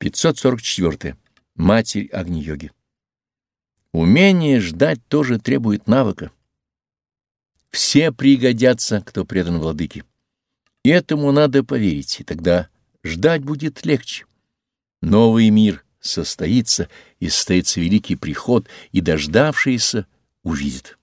544. Матерь Агни-йоги. Умение ждать тоже требует навыка. Все пригодятся, кто предан владыке. Этому надо поверить, и тогда ждать будет легче. Новый мир состоится, и состоится великий приход, и дождавшиеся увидят.